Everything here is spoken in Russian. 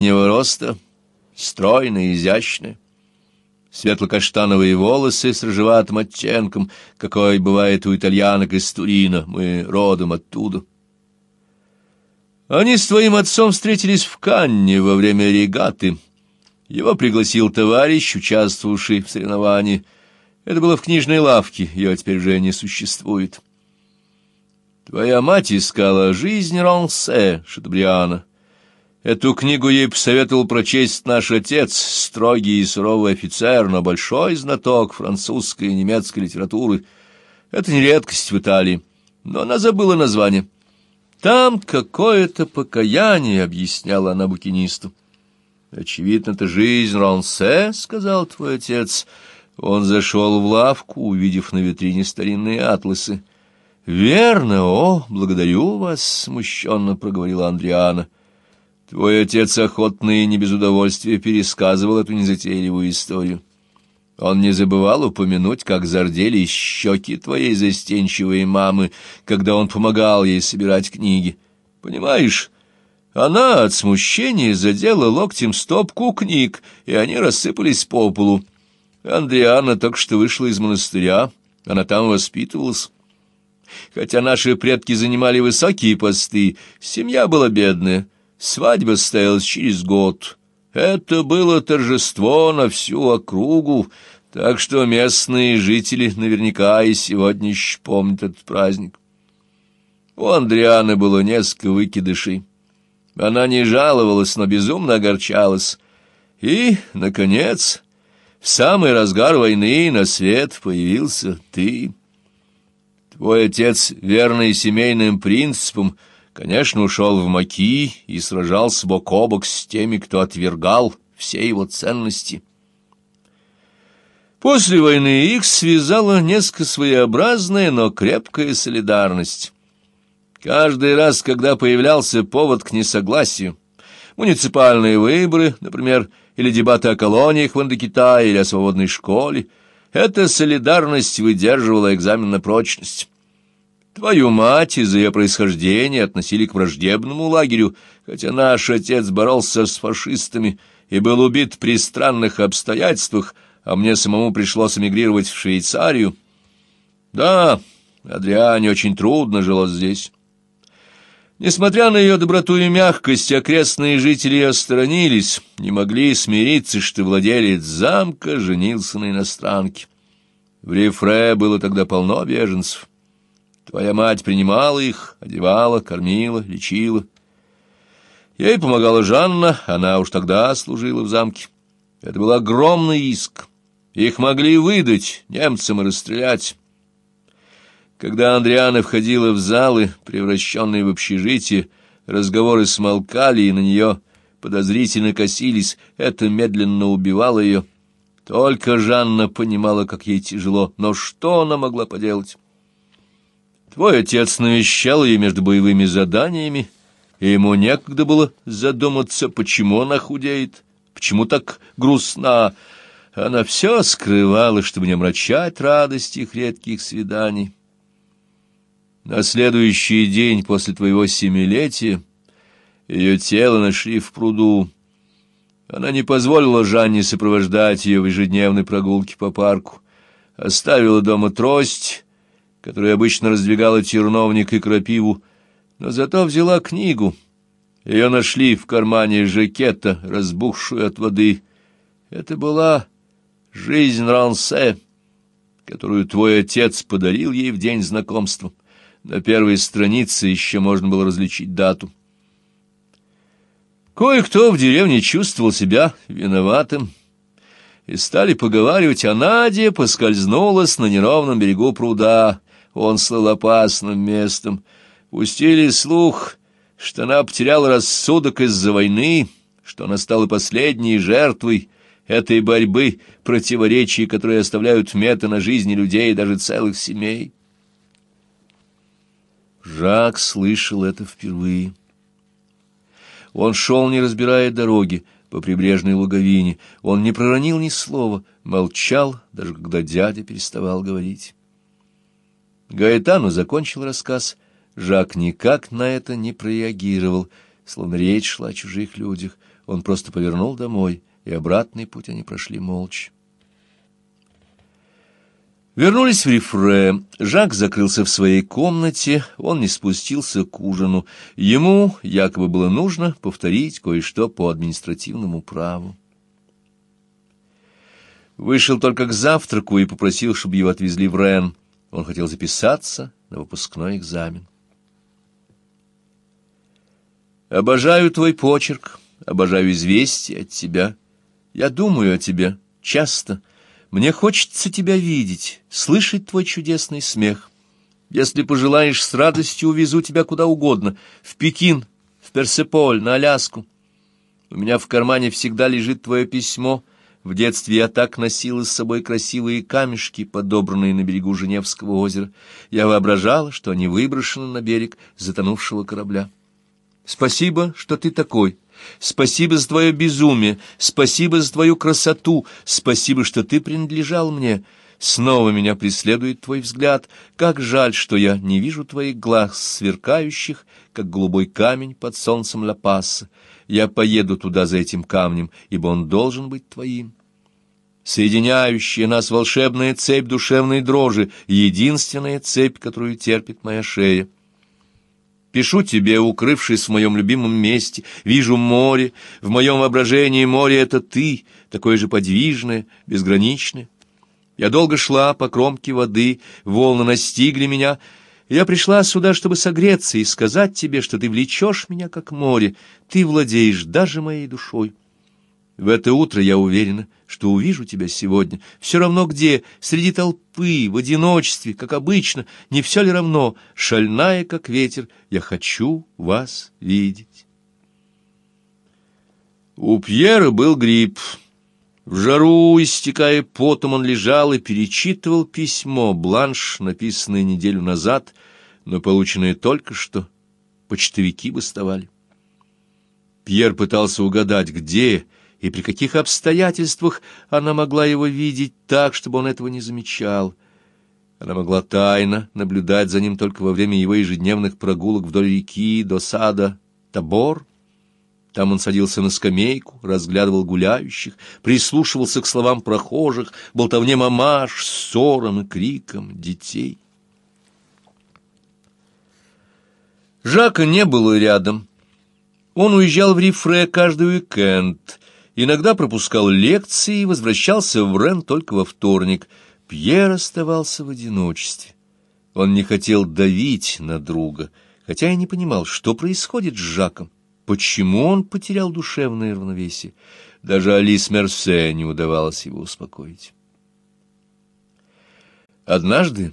среднего роста, стройная, изящная. Светло-каштановые волосы с рыжеватым оттенком, какой бывает у итальянок из Турина, мы родом оттуда. Они с твоим отцом встретились в Канне во время регаты. Его пригласил товарищ, участвовавший в соревновании. Это было в книжной лавке, ее теперь уже не существует. Твоя мать искала «Жизнь Ронсе» Шатабриана. Эту книгу ей посоветовал прочесть наш отец, строгий и суровый офицер, но большой знаток французской и немецкой литературы. Это не редкость в Италии, но она забыла название. Там какое-то покаяние, — объясняла она букинисту. Очевидно, это жизнь Ронсе, — сказал твой отец. Он зашел в лавку, увидев на витрине старинные атласы. — Верно, о, благодарю вас, — смущенно проговорила Андриана. — Твой отец охотно и не без удовольствия пересказывал эту незатейливую историю. Он не забывал упомянуть, как зардели щеки твоей застенчивой мамы, когда он помогал ей собирать книги. Понимаешь, она от смущения задела локтем стопку книг, и они рассыпались по полу. Андриана только что вышла из монастыря, она там воспитывалась. Хотя наши предки занимали высокие посты, семья была бедная. Свадьба состоялась через год. Это было торжество на всю округу, так что местные жители наверняка и сегодня еще помнят этот праздник. У Андрианы было несколько выкидышей. Она не жаловалась, но безумно огорчалась. И, наконец, в самый разгар войны на свет появился ты. Твой отец, верный семейным принципам, — конечно, ушел в Маки и сражался бок о бок с теми, кто отвергал все его ценности. После войны их связала несколько своеобразная, но крепкая солидарность. Каждый раз, когда появлялся повод к несогласию, муниципальные выборы, например, или дебаты о колониях в Индокитае или о свободной школе, эта солидарность выдерживала экзамен на прочность. Твою мать из-за ее происхождения относили к враждебному лагерю, хотя наш отец боролся с фашистами и был убит при странных обстоятельствах, а мне самому пришлось эмигрировать в Швейцарию. Да, Адриане очень трудно жило здесь. Несмотря на ее доброту и мягкость, окрестные жители осторонились, не могли смириться, что владелец замка женился на иностранке. В Рифре было тогда полно беженцев. Твоя мать принимала их, одевала, кормила, лечила. Ей помогала Жанна, она уж тогда служила в замке. Это был огромный иск. Их могли выдать немцам и расстрелять. Когда Андриана входила в залы, превращенные в общежитие, разговоры смолкали, и на нее подозрительно косились. Это медленно убивало ее. Только Жанна понимала, как ей тяжело, но что она могла поделать? Твой отец навещал ее между боевыми заданиями, и ему некогда было задуматься, почему она худеет, почему так грустна. Она все скрывала, чтобы не омрачать радость их редких свиданий. На следующий день после твоего семилетия ее тело нашли в пруду. Она не позволила Жанне сопровождать ее в ежедневной прогулке по парку, оставила дома трость которую обычно раздвигала терновник и крапиву, но зато взяла книгу. Ее нашли в кармане жакета, разбухшую от воды. Это была «Жизнь Рансе», которую твой отец подарил ей в день знакомства. На первой странице еще можно было различить дату. Кое-кто в деревне чувствовал себя виноватым, и стали поговаривать, а Надя поскользнулась на неровном берегу пруда, он слыл опасным местом. Пустили слух, что она потеряла рассудок из-за войны, что она стала последней жертвой этой борьбы, противоречий, которые оставляют меты на жизни людей и даже целых семей. Жак слышал это впервые. Он шел, не разбирая дороги, по прибрежной луговине. Он не проронил ни слова, молчал, даже когда дядя переставал говорить. Гаэтану закончил рассказ. Жак никак на это не прореагировал, словно речь шла о чужих людях. он просто повернул домой, и обратный путь они прошли молча. Вернулись в Рифре. Жак закрылся в своей комнате, он не спустился к ужину. Ему якобы было нужно повторить кое-что по административному праву. Вышел только к завтраку и попросил, чтобы его отвезли в Рен. Он хотел записаться на выпускной экзамен. «Обожаю твой почерк, обожаю известия от тебя. Я думаю о тебе часто». Мне хочется тебя видеть, слышать твой чудесный смех. Если пожелаешь, с радостью увезу тебя куда угодно, в Пекин, в Персеполь, на Аляску. У меня в кармане всегда лежит твое письмо. В детстве я так носила с собой красивые камешки, подобранные на берегу Женевского озера. Я воображала, что они выброшены на берег затонувшего корабля. Спасибо, что ты такой. Спасибо за твое безумие, спасибо за твою красоту, спасибо, что ты принадлежал мне. Снова меня преследует твой взгляд. Как жаль, что я не вижу твоих глаз, сверкающих, как голубой камень под солнцем Ла-Пасса. Я поеду туда за этим камнем, ибо он должен быть твоим. Соединяющая нас волшебная цепь душевной дрожи, единственная цепь, которую терпит моя шея. Пишу тебе, укрывшись в моем любимом месте, вижу море, в моем воображении море — это ты, такое же подвижное, безграничное. Я долго шла по кромке воды, волны настигли меня. Я пришла сюда, чтобы согреться и сказать тебе, что ты влечешь меня, как море, ты владеешь даже моей душой. В это утро я уверена, что увижу тебя сегодня. Все равно где, среди толпы, в одиночестве, как обычно, не все ли равно, шальная, как ветер, я хочу вас видеть. У Пьера был грипп. В жару, истекая потом, он лежал и перечитывал письмо, бланш, написанное неделю назад, но полученное только что. Почтовики выставали. Пьер пытался угадать, где и при каких обстоятельствах она могла его видеть так, чтобы он этого не замечал. Она могла тайно наблюдать за ним только во время его ежедневных прогулок вдоль реки до сада Табор. Там он садился на скамейку, разглядывал гуляющих, прислушивался к словам прохожих, болтовне мамаш, ссорам и крикам детей. Жака не было рядом. Он уезжал в Рифре каждый уикенд, иногда пропускал лекции и возвращался в Рен только во вторник. Пьер оставался в одиночестве. Он не хотел давить на друга, хотя и не понимал, что происходит с Жаком, почему он потерял душевное равновесие. Даже Алис Мерсе не удавалось его успокоить. Однажды